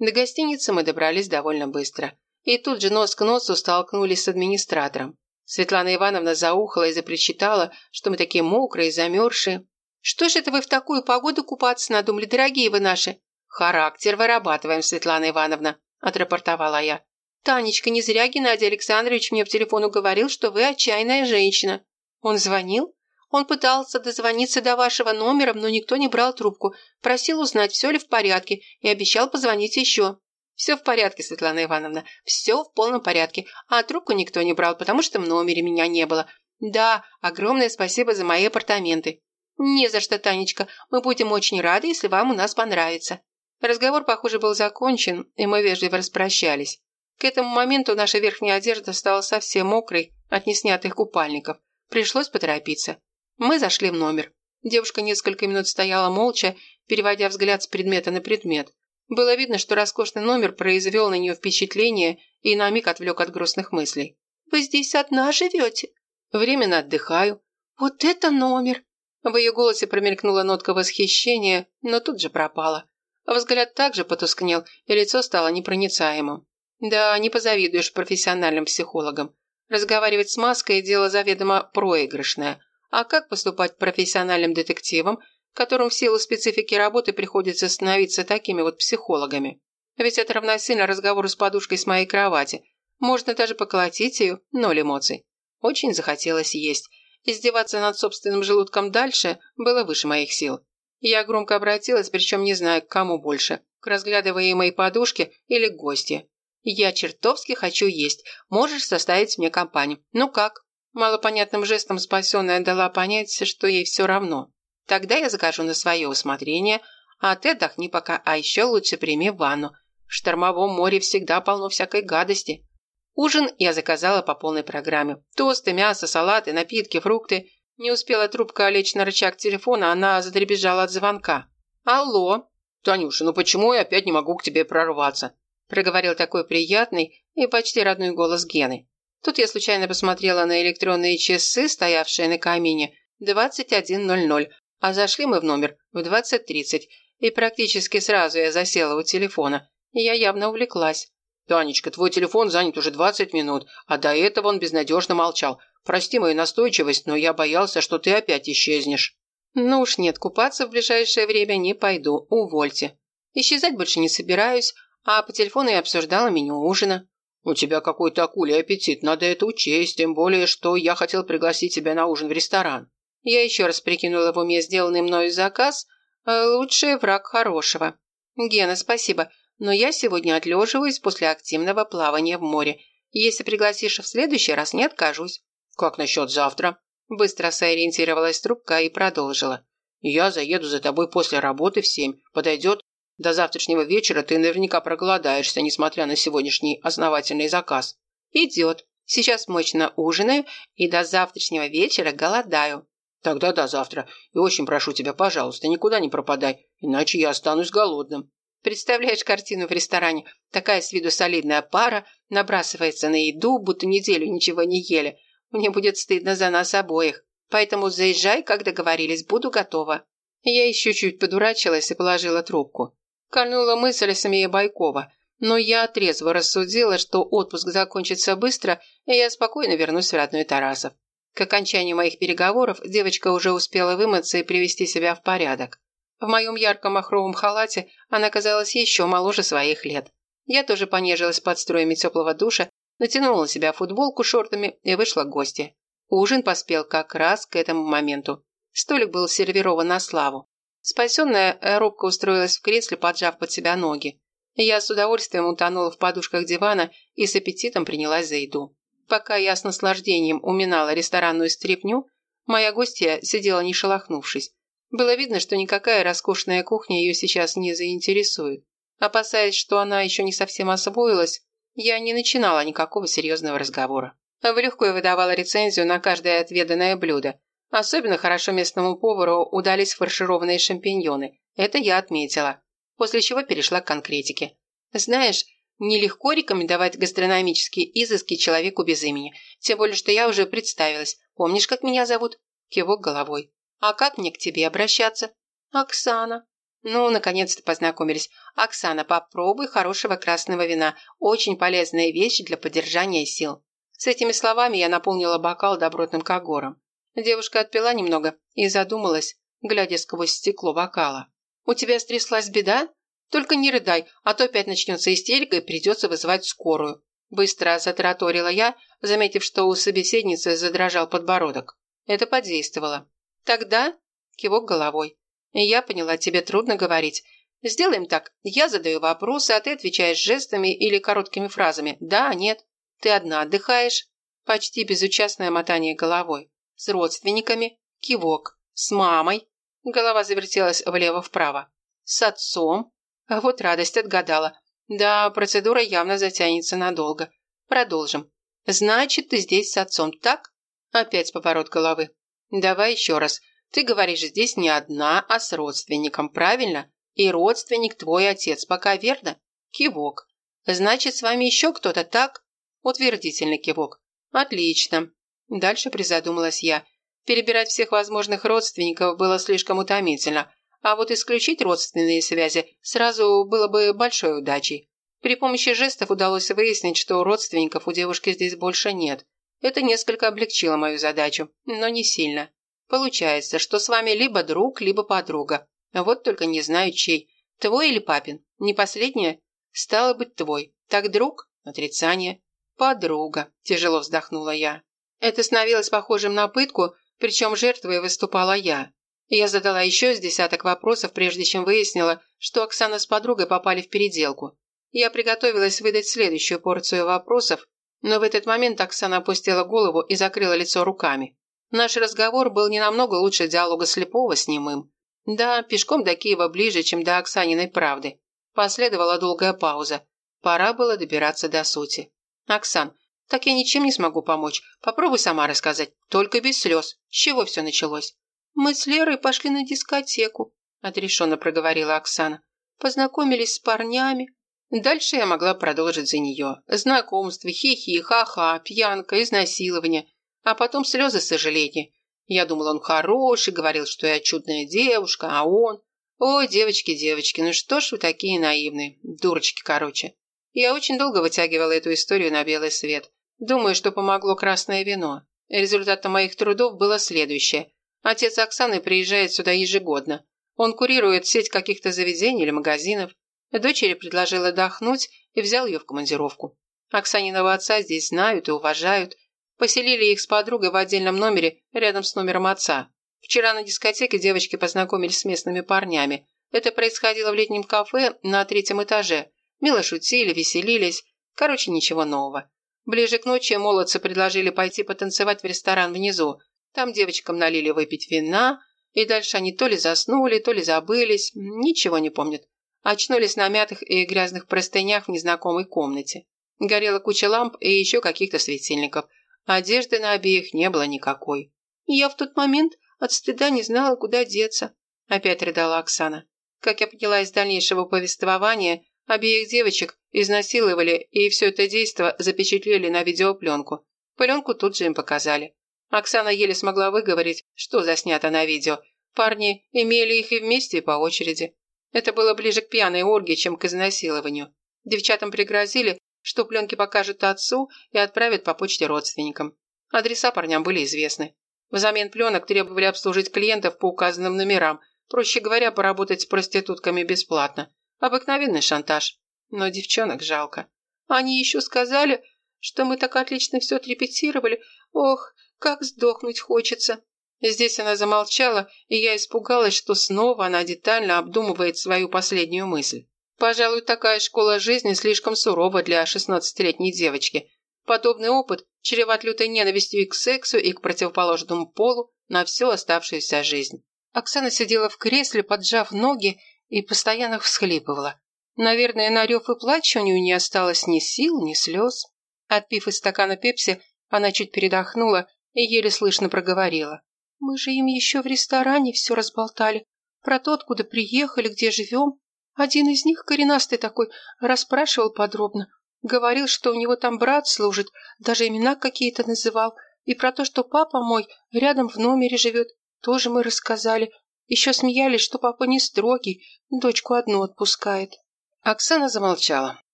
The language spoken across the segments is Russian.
До гостиницы мы добрались довольно быстро. И тут же нос к носу столкнулись с администратором. Светлана Ивановна заухала и запричитала, что мы такие мокрые, замерзшие. «Что ж это вы в такую погоду купаться надумали, дорогие вы наши?» «Характер вырабатываем, Светлана Ивановна», – отрапортовала я. «Танечка, не зря Геннадий Александрович мне по телефону говорил, что вы отчаянная женщина». «Он звонил?» «Он пытался дозвониться до вашего номера, но никто не брал трубку. Просил узнать, все ли в порядке, и обещал позвонить еще». «Все в порядке, Светлана Ивановна, все в полном порядке. А трубку никто не брал, потому что в номере меня не было. Да, огромное спасибо за мои апартаменты». «Не за что, Танечка. Мы будем очень рады, если вам у нас понравится». Разговор, похоже, был закончен, и мы вежливо распрощались. К этому моменту наша верхняя одежда стала совсем мокрой от неснятых купальников. Пришлось поторопиться. Мы зашли в номер. Девушка несколько минут стояла молча, переводя взгляд с предмета на предмет. Было видно, что роскошный номер произвел на нее впечатление и на миг отвлек от грустных мыслей. «Вы здесь одна живете?» «Временно отдыхаю». «Вот это номер!» В ее голосе промелькнула нотка восхищения, но тут же пропала. Взгляд также потускнел, и лицо стало непроницаемым. Да, не позавидуешь профессиональным психологам. Разговаривать с маской – дело заведомо проигрышное. А как поступать профессиональным детективам, которым в силу специфики работы приходится становиться такими вот психологами? Ведь это равносильно разговору с подушкой с моей кровати. Можно даже поколотить ее, ноль эмоций. Очень захотелось есть. Издеваться над собственным желудком дальше было выше моих сил. Я громко обратилась, причем не знаю, к кому больше – к разглядываемой подушке или к гости. «Я чертовски хочу есть. Можешь составить мне компанию. Ну как?» Малопонятным жестом спасенная дала понять, что ей все равно. «Тогда я закажу на свое усмотрение, а ты отдохни пока, а еще лучше прими ванну. В штормовом море всегда полно всякой гадости». Ужин я заказала по полной программе. Тосты, мясо, салаты, напитки, фрукты. Не успела трубка лечь на рычаг телефона, она задребезжала от звонка. «Алло?» «Танюша, ну почему я опять не могу к тебе прорваться?» проговорил такой приятный и почти родной голос Гены. Тут я случайно посмотрела на электронные часы, стоявшие на камине, 21.00, а зашли мы в номер в 20.30, и практически сразу я засела у телефона. Я явно увлеклась. «Танечка, твой телефон занят уже 20 минут, а до этого он безнадежно молчал. Прости мою настойчивость, но я боялся, что ты опять исчезнешь». «Ну уж нет, купаться в ближайшее время не пойду, увольте. Исчезать больше не собираюсь, а по телефону я обсуждала меню ужина. «У тебя какой-то акулий аппетит, надо это учесть, тем более, что я хотел пригласить тебя на ужин в ресторан». Я еще раз прикинула в уме сделанный мною заказ. Э, Лучший враг хорошего. «Гена, спасибо, но я сегодня отлеживаюсь после активного плавания в море. Если пригласишь в следующий раз, не откажусь». «Как насчет завтра?» Быстро сориентировалась трубка и продолжила. «Я заеду за тобой после работы в семь. Подойдет?» До завтрашнего вечера ты наверняка проголодаешься, несмотря на сегодняшний основательный заказ. Идет. Сейчас мощно ужинаю и до завтрашнего вечера голодаю. Тогда до завтра. И очень прошу тебя, пожалуйста, никуда не пропадай, иначе я останусь голодным. Представляешь картину в ресторане? Такая с виду солидная пара набрасывается на еду, будто неделю ничего не ели. Мне будет стыдно за нас обоих. Поэтому заезжай, как договорились, буду готова. Я еще чуть подурачилась и положила трубку. Кольнула мысль Самия Байкова, но я трезво рассудила, что отпуск закончится быстро, и я спокойно вернусь в родной Тарасов. К окончанию моих переговоров девочка уже успела вымыться и привести себя в порядок. В моем ярком махровом халате она казалась еще моложе своих лет. Я тоже понежилась под строями теплого душа, натянула на себя футболку шортами и вышла к гости. Ужин поспел как раз к этому моменту. Столик был сервирован на славу. Спасенная робко устроилась в кресле, поджав под себя ноги. Я с удовольствием утонула в подушках дивана и с аппетитом принялась за еду. Пока я с наслаждением уминала ресторанную стряпню, моя гостья сидела не шелохнувшись. Было видно, что никакая роскошная кухня ее сейчас не заинтересует. Опасаясь, что она еще не совсем освоилась, я не начинала никакого серьезного разговора. В легкую выдавала рецензию на каждое отведанное блюдо, Особенно хорошо местному повару удались фаршированные шампиньоны. Это я отметила. После чего перешла к конкретике. Знаешь, нелегко рекомендовать гастрономические изыски человеку без имени. Тем более, что я уже представилась. Помнишь, как меня зовут? Кивок головой. А как мне к тебе обращаться? Оксана. Ну, наконец-то познакомились. Оксана, попробуй хорошего красного вина. Очень полезная вещь для поддержания сил. С этими словами я наполнила бокал добротным когором. Девушка отпила немного и задумалась, глядя сквозь стекло бокала. «У тебя стряслась беда? Только не рыдай, а то опять начнется истерика и придется вызывать скорую». Быстро затараторила я, заметив, что у собеседницы задрожал подбородок. Это подействовало. «Тогда?» – кивок головой. «Я поняла, тебе трудно говорить. Сделаем так. Я задаю вопросы, а ты отвечаешь жестами или короткими фразами. Да, нет. Ты одна отдыхаешь?» Почти безучастное мотание головой. «С родственниками?» Кивок. «С мамой?» Голова завертелась влево-вправо. «С отцом?» А вот радость отгадала. Да, процедура явно затянется надолго. Продолжим. «Значит, ты здесь с отцом, так?» Опять поворот головы. «Давай еще раз. Ты говоришь здесь не одна, а с родственником, правильно? И родственник твой отец, пока верно? Кивок. Значит, с вами еще кто-то, так? Утвердительный кивок. Отлично. Дальше призадумалась я. Перебирать всех возможных родственников было слишком утомительно, а вот исключить родственные связи сразу было бы большой удачей. При помощи жестов удалось выяснить, что родственников у девушки здесь больше нет. Это несколько облегчило мою задачу, но не сильно. Получается, что с вами либо друг, либо подруга. Вот только не знаю, чей. Твой или папин? Не последнее? Стало быть, твой. Так друг? Отрицание. Подруга. Тяжело вздохнула я. Это становилось похожим на пытку, причем жертвой выступала я. Я задала еще с десяток вопросов, прежде чем выяснила, что Оксана с подругой попали в переделку. Я приготовилась выдать следующую порцию вопросов, но в этот момент Оксана опустила голову и закрыла лицо руками. Наш разговор был не намного лучше диалога слепого с немым. Да, пешком до Киева ближе, чем до Оксаниной правды. Последовала долгая пауза. Пора было добираться до сути. «Оксан, так я ничем не смогу помочь. Попробуй сама рассказать, только без слез. С чего все началось?» «Мы с Лерой пошли на дискотеку», – отрешенно проговорила Оксана. «Познакомились с парнями». Дальше я могла продолжить за нее. Знакомство, хихи, ха-ха, пьянка, изнасилование – а потом слезы сожаления. Я думал, он хороший, говорил, что я чудная девушка, а он... Ой, девочки, девочки, ну что ж вы такие наивные, дурочки, короче. Я очень долго вытягивала эту историю на белый свет. Думаю, что помогло красное вино. Результатом моих трудов было следующее. Отец Оксаны приезжает сюда ежегодно. Он курирует сеть каких-то заведений или магазинов. Дочери предложил отдохнуть и взял ее в командировку. Оксаниного отца здесь знают и уважают, Поселили их с подругой в отдельном номере рядом с номером отца. Вчера на дискотеке девочки познакомились с местными парнями. Это происходило в летнем кафе на третьем этаже. Мило шутили, веселились. Короче, ничего нового. Ближе к ночи молодцы предложили пойти потанцевать в ресторан внизу. Там девочкам налили выпить вина, и дальше они то ли заснули, то ли забылись, ничего не помнят. Очнулись на мятых и грязных простынях в незнакомой комнате. Горела куча ламп и еще каких-то светильников – Одежды на обеих не было никакой. я в тот момент от стыда не знала, куда деться. Опять рыдала Оксана. Как я поняла из дальнейшего повествования, обеих девочек изнасиловали и все это действо запечатлели на видеопленку. Пленку тут же им показали. Оксана еле смогла выговорить, что заснято на видео. Парни имели их и вместе, и по очереди. Это было ближе к пьяной оргии, чем к изнасилованию. Девчатам пригрозили, что пленки покажут отцу и отправят по почте родственникам. Адреса парням были известны. Взамен пленок требовали обслужить клиентов по указанным номерам, проще говоря, поработать с проститутками бесплатно. Обыкновенный шантаж. Но девчонок жалко. Они еще сказали, что мы так отлично все отрепетировали. Ох, как сдохнуть хочется. Здесь она замолчала, и я испугалась, что снова она детально обдумывает свою последнюю мысль. Пожалуй, такая школа жизни слишком сурова для шестнадцатилетней девочки. Подобный опыт чреват лютой ненавистью и к сексу, и к противоположному полу на всю оставшуюся жизнь. Оксана сидела в кресле, поджав ноги, и постоянно всхлипывала. Наверное, на рев и плач у нее не осталось ни сил, ни слез. Отпив из стакана пепси, она чуть передохнула и еле слышно проговорила. «Мы же им еще в ресторане все разболтали. Про то, откуда приехали, где живем. Один из них, коренастый такой, расспрашивал подробно. Говорил, что у него там брат служит, даже имена какие-то называл. И про то, что папа мой рядом в номере живет, тоже мы рассказали. Еще смеялись, что папа не строгий, дочку одну отпускает». Оксана замолчала.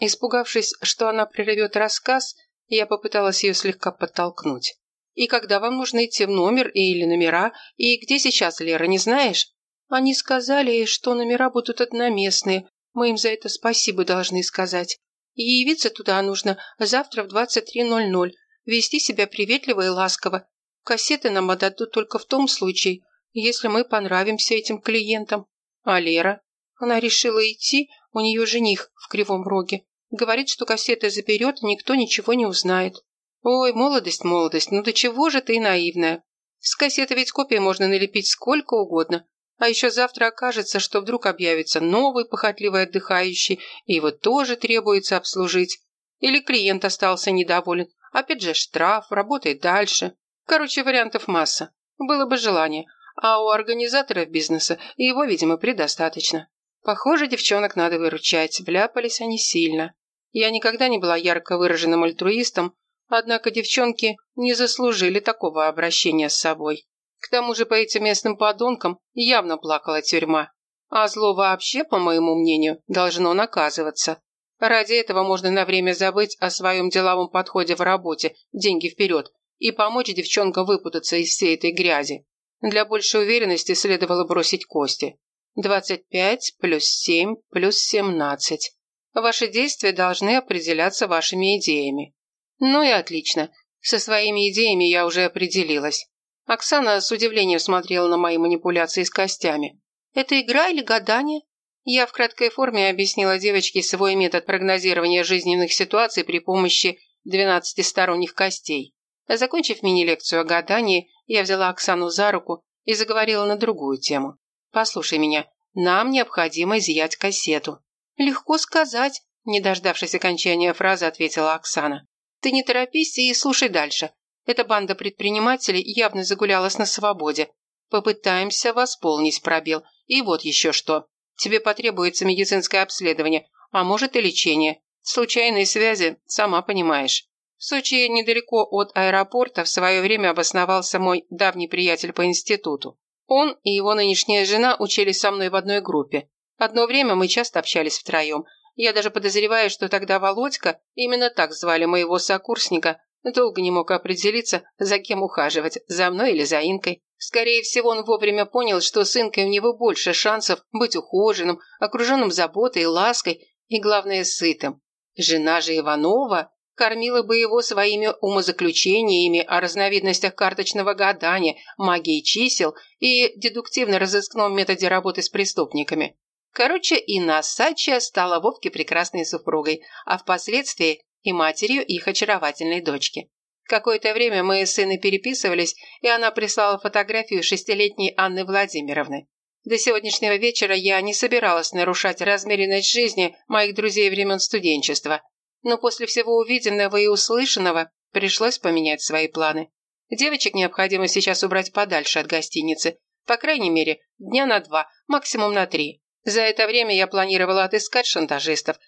Испугавшись, что она прервет рассказ, я попыталась ее слегка подтолкнуть. «И когда вам нужно идти в номер или номера? И где сейчас Лера, не знаешь?» «Они сказали, что номера будут одноместные. Мы им за это спасибо должны сказать. И явиться туда нужно завтра в 23.00. Вести себя приветливо и ласково. Кассеты нам отдадут только в том случае, если мы понравимся этим клиентам. А Лера? Она решила идти, у нее жених в Кривом Роге. Говорит, что кассеты заберет, никто ничего не узнает. Ой, молодость, молодость, ну до чего же ты наивная? С кассеты ведь копии можно налепить сколько угодно. А еще завтра окажется, что вдруг объявится новый похотливый отдыхающий, и его тоже требуется обслужить. Или клиент остался недоволен. Опять же штраф, работает дальше. Короче, вариантов масса. Было бы желание. А у организаторов бизнеса его, видимо, предостаточно. Похоже, девчонок надо выручать. Вляпались они сильно. Я никогда не была ярко выраженным альтруистом, однако девчонки не заслужили такого обращения с собой. К тому же по этим местным подонкам явно плакала тюрьма. А зло вообще, по моему мнению, должно наказываться. Ради этого можно на время забыть о своем деловом подходе в работе, деньги вперед, и помочь девчонкам выпутаться из всей этой грязи. Для большей уверенности следовало бросить кости. 25 плюс 7 плюс 17. Ваши действия должны определяться вашими идеями. Ну и отлично. Со своими идеями я уже определилась. Оксана с удивлением смотрела на мои манипуляции с костями. «Это игра или гадание?» Я в краткой форме объяснила девочке свой метод прогнозирования жизненных ситуаций при помощи 12 сторонних костей. Закончив мини-лекцию о гадании, я взяла Оксану за руку и заговорила на другую тему. «Послушай меня, нам необходимо изъять кассету». «Легко сказать», – не дождавшись окончания фразы, ответила Оксана. «Ты не торопись и слушай дальше. Эта банда предпринимателей явно загулялась на свободе. Попытаемся восполнить пробел. И вот еще что. Тебе потребуется медицинское обследование, а может и лечение. Случайные связи, сама понимаешь. В Сочи, недалеко от аэропорта, в свое время обосновался мой давний приятель по институту. Он и его нынешняя жена учились со мной в одной группе. Одно время мы часто общались втроем. Я даже подозреваю, что тогда Володька, именно так звали моего сокурсника, долго не мог определиться, за кем ухаживать, за мной или за Инкой. Скорее всего, он вовремя понял, что с Инкой у него больше шансов быть ухоженным, окруженным заботой и лаской, и, главное, сытым. Жена же Иванова кормила бы его своими умозаключениями о разновидностях карточного гадания, магии чисел и дедуктивно-розыскном методе работы с преступниками. Короче, Инна Сачья стала Вовке прекрасной супругой, а впоследствии и матерью их очаровательной дочки. Какое-то время мы с сыном переписывались, и она прислала фотографию шестилетней Анны Владимировны. До сегодняшнего вечера я не собиралась нарушать размеренность жизни моих друзей времен студенчества, но после всего увиденного и услышанного пришлось поменять свои планы. Девочек необходимо сейчас убрать подальше от гостиницы, по крайней мере, дня на два, максимум на три. За это время я планировала отыскать шантажистов.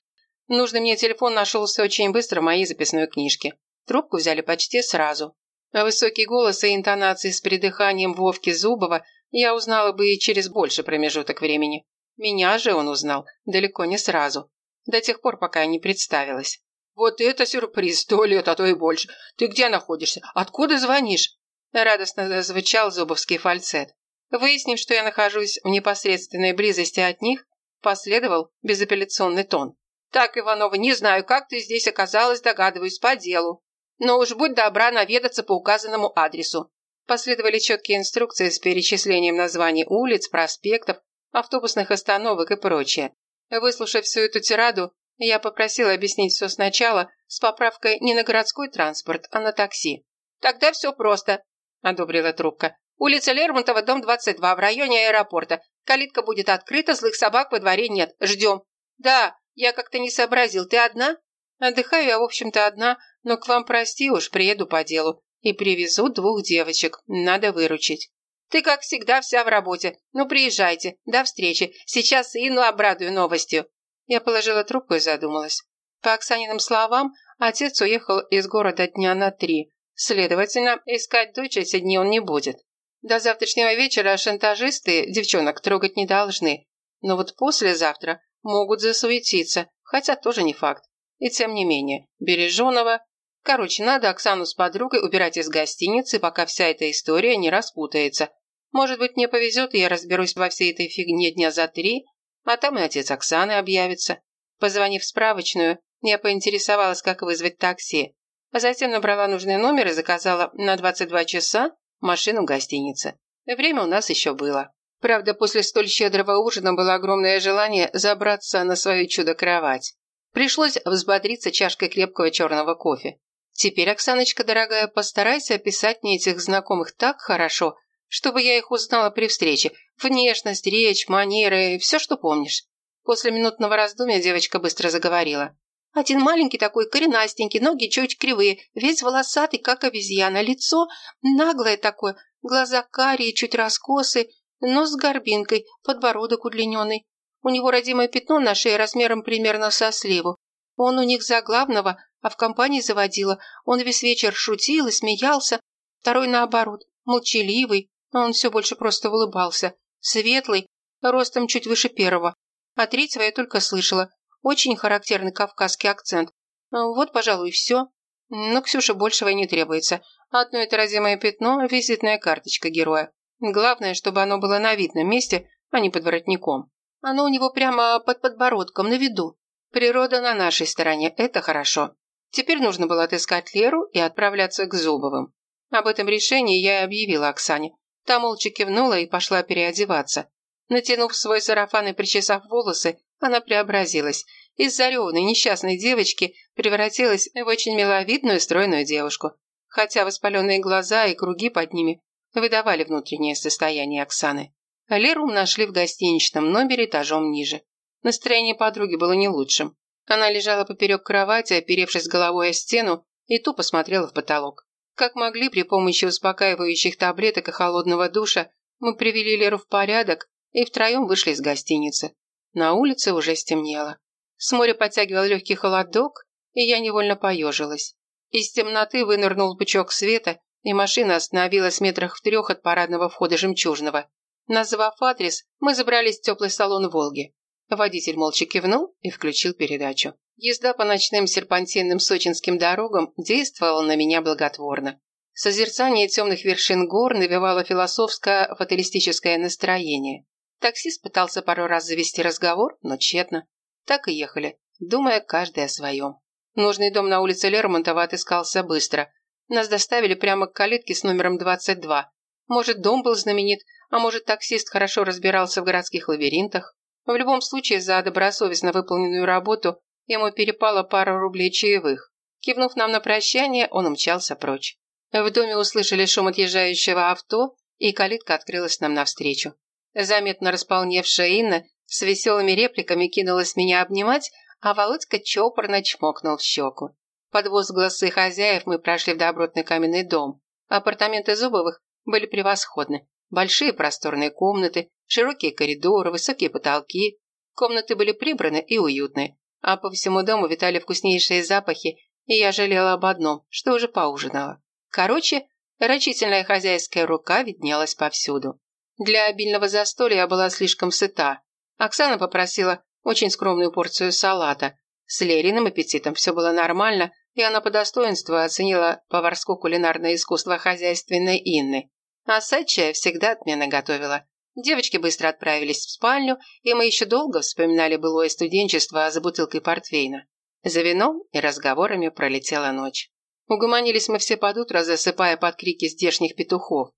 Нужный мне телефон нашелся очень быстро в моей записной книжке. Трубку взяли почти сразу. А высокий голос и интонации с придыханием Вовки Зубова я узнала бы и через больше промежуток времени. Меня же он узнал далеко не сразу. До тех пор, пока я не представилась. «Вот это сюрприз! Сто лет, а то и больше! Ты где находишься? Откуда звонишь?» Радостно звучал зубовский фальцет. Выяснив, что я нахожусь в непосредственной близости от них, последовал безапелляционный тон. «Так, Иванова, не знаю, как ты здесь оказалась, догадываюсь, по делу. Но уж будь добра наведаться по указанному адресу». Последовали четкие инструкции с перечислением названий улиц, проспектов, автобусных остановок и прочее. Выслушав всю эту тираду, я попросила объяснить все сначала с поправкой не на городской транспорт, а на такси. «Тогда все просто», – одобрила трубка. «Улица Лермонтова, дом 22, в районе аэропорта. Калитка будет открыта, злых собак во дворе нет. Ждем». «Да, я как-то не сообразил. Ты одна?» «Отдыхаю я, в общем-то, одна, но к вам, прости уж, приеду по делу. И привезу двух девочек. Надо выручить». «Ты, как всегда, вся в работе. Ну, приезжайте. До встречи. Сейчас Инну обрадую новостью». Я положила трубку и задумалась. По Оксаниным словам, отец уехал из города дня на три. Следовательно, искать дочь эти дни он не будет. До завтрашнего вечера шантажисты девчонок трогать не должны, но вот послезавтра могут засуетиться, хотя тоже не факт. И тем не менее, Береженого... Короче, надо Оксану с подругой убирать из гостиницы, пока вся эта история не распутается. Может быть, мне повезет, и я разберусь во всей этой фигне дня за три, а там и отец Оксаны объявится. Позвонив в справочную, я поинтересовалась, как вызвать такси, а затем набрала нужный номер и заказала на 22 часа машину в гостинице. Время у нас еще было. Правда, после столь щедрого ужина было огромное желание забраться на свою чудо-кровать. Пришлось взбодриться чашкой крепкого черного кофе. Теперь, Оксаночка, дорогая, постарайся описать мне этих знакомых так хорошо, чтобы я их узнала при встрече. Внешность, речь, манеры, все, что помнишь. После минутного раздумья девочка быстро заговорила. Один маленький такой, коренастенький, ноги чуть кривые, весь волосатый, как обезьяна, лицо наглое такое, глаза карие, чуть раскосы, нос с горбинкой, подбородок удлиненный. У него родимое пятно на шее размером примерно со сливу. Он у них за главного, а в компании заводила. Он весь вечер шутил и смеялся. Второй наоборот, молчаливый, но он все больше просто улыбался. Светлый, ростом чуть выше первого. А третьего я только слышала. Очень характерный кавказский акцент. Вот, пожалуй, все. Но Ксюше большего и не требуется. Одно это родимое пятно – визитная карточка героя. Главное, чтобы оно было на видном месте, а не под воротником. Оно у него прямо под подбородком, на виду. Природа на нашей стороне, это хорошо. Теперь нужно было отыскать Леру и отправляться к Зубовым. Об этом решении я и объявила Оксане. Та молча кивнула и пошла переодеваться. Натянув свой сарафан и причесав волосы, она преобразилась. Из зареванной несчастной девочки превратилась в очень миловидную стройную девушку. Хотя воспаленные глаза и круги под ними выдавали внутреннее состояние Оксаны. Леру нашли в гостиничном номере этажом ниже. Настроение подруги было не лучшим. Она лежала поперек кровати, оперевшись головой о стену, и тупо смотрела в потолок. Как могли, при помощи успокаивающих таблеток и холодного душа, мы привели Леру в порядок и втроем вышли из гостиницы. На улице уже стемнело. С моря подтягивал легкий холодок, и я невольно поежилась. Из темноты вынырнул пучок света, и машина остановилась метрах в трех от парадного входа «Жемчужного». Назвав адрес, мы забрались в теплый салон «Волги». Водитель молча кивнул и включил передачу. Езда по ночным серпантинным сочинским дорогам действовала на меня благотворно. Созерцание темных вершин гор навевало философское фаталистическое настроение. Таксист пытался пару раз завести разговор, но тщетно. Так и ехали, думая каждый о своем. Нужный дом на улице Лермонтова отыскался быстро. Нас доставили прямо к калитке с номером 22. Может, дом был знаменит, а может, таксист хорошо разбирался в городских лабиринтах. В любом случае, за добросовестно выполненную работу ему перепало пара рублей чаевых. Кивнув нам на прощание, он умчался прочь. В доме услышали шум отъезжающего авто, и калитка открылась нам навстречу. Заметно располневшая Инна с веселыми репликами кинулась меня обнимать, а Володька чопорно чмокнул в щеку. Под возгласы хозяев мы прошли в добротный каменный дом. Апартаменты Зубовых были превосходны. Большие просторные комнаты, широкие коридоры, высокие потолки. Комнаты были прибраны и уютны, а по всему дому витали вкуснейшие запахи, и я жалела об одном, что уже поужинала. Короче, рачительная хозяйская рука виднелась повсюду. Для обильного застолья я была слишком сыта. Оксана попросила очень скромную порцию салата. С Лериным аппетитом все было нормально, и она по достоинству оценила поварско-кулинарное искусство хозяйственной Инны. А Сача всегда отменно готовила. Девочки быстро отправились в спальню, и мы еще долго вспоминали былое студенчество за бутылкой портвейна. За вином и разговорами пролетела ночь. Угомонились мы все под утро, засыпая под крики здешних петухов.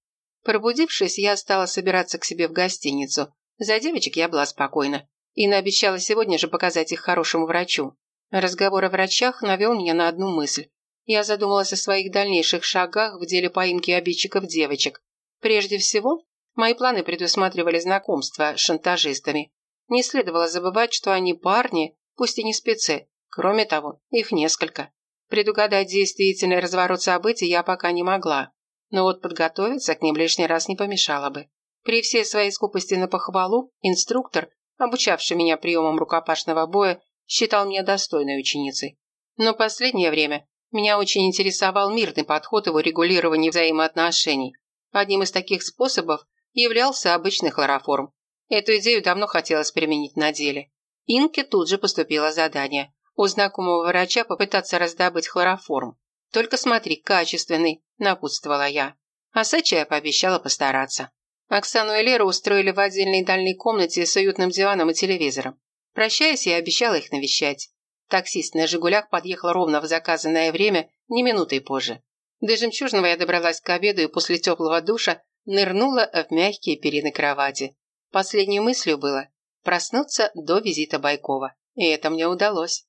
Пробудившись, я стала собираться к себе в гостиницу. За девочек я была спокойна. Инна обещала сегодня же показать их хорошему врачу. Разговор о врачах навел меня на одну мысль. Я задумалась о своих дальнейших шагах в деле поимки обидчиков девочек. Прежде всего, мои планы предусматривали знакомство с шантажистами. Не следовало забывать, что они парни, пусть и не спецы. Кроме того, их несколько. Предугадать действительный разворот событий я пока не могла. Но вот подготовиться к ним лишний раз не помешало бы. При всей своей скупости на похвалу, инструктор, обучавший меня приемам рукопашного боя, считал меня достойной ученицей. Но последнее время меня очень интересовал мирный подход его регулирования взаимоотношений. Одним из таких способов являлся обычный хлороформ. Эту идею давно хотелось применить на деле. Инке тут же поступило задание. У знакомого врача попытаться раздобыть хлороформ. «Только смотри, качественный», – напутствовала я. А Сача я пообещала постараться. Оксану и Леру устроили в отдельной дальней комнате с уютным диваном и телевизором. Прощаясь, я обещала их навещать. Таксист на «Жигулях» подъехал ровно в заказанное время, не минутой позже. До «Жемчужного» я добралась к обеду и после теплого душа нырнула в мягкие перины кровати. Последней мыслью было проснуться до визита Байкова. И это мне удалось.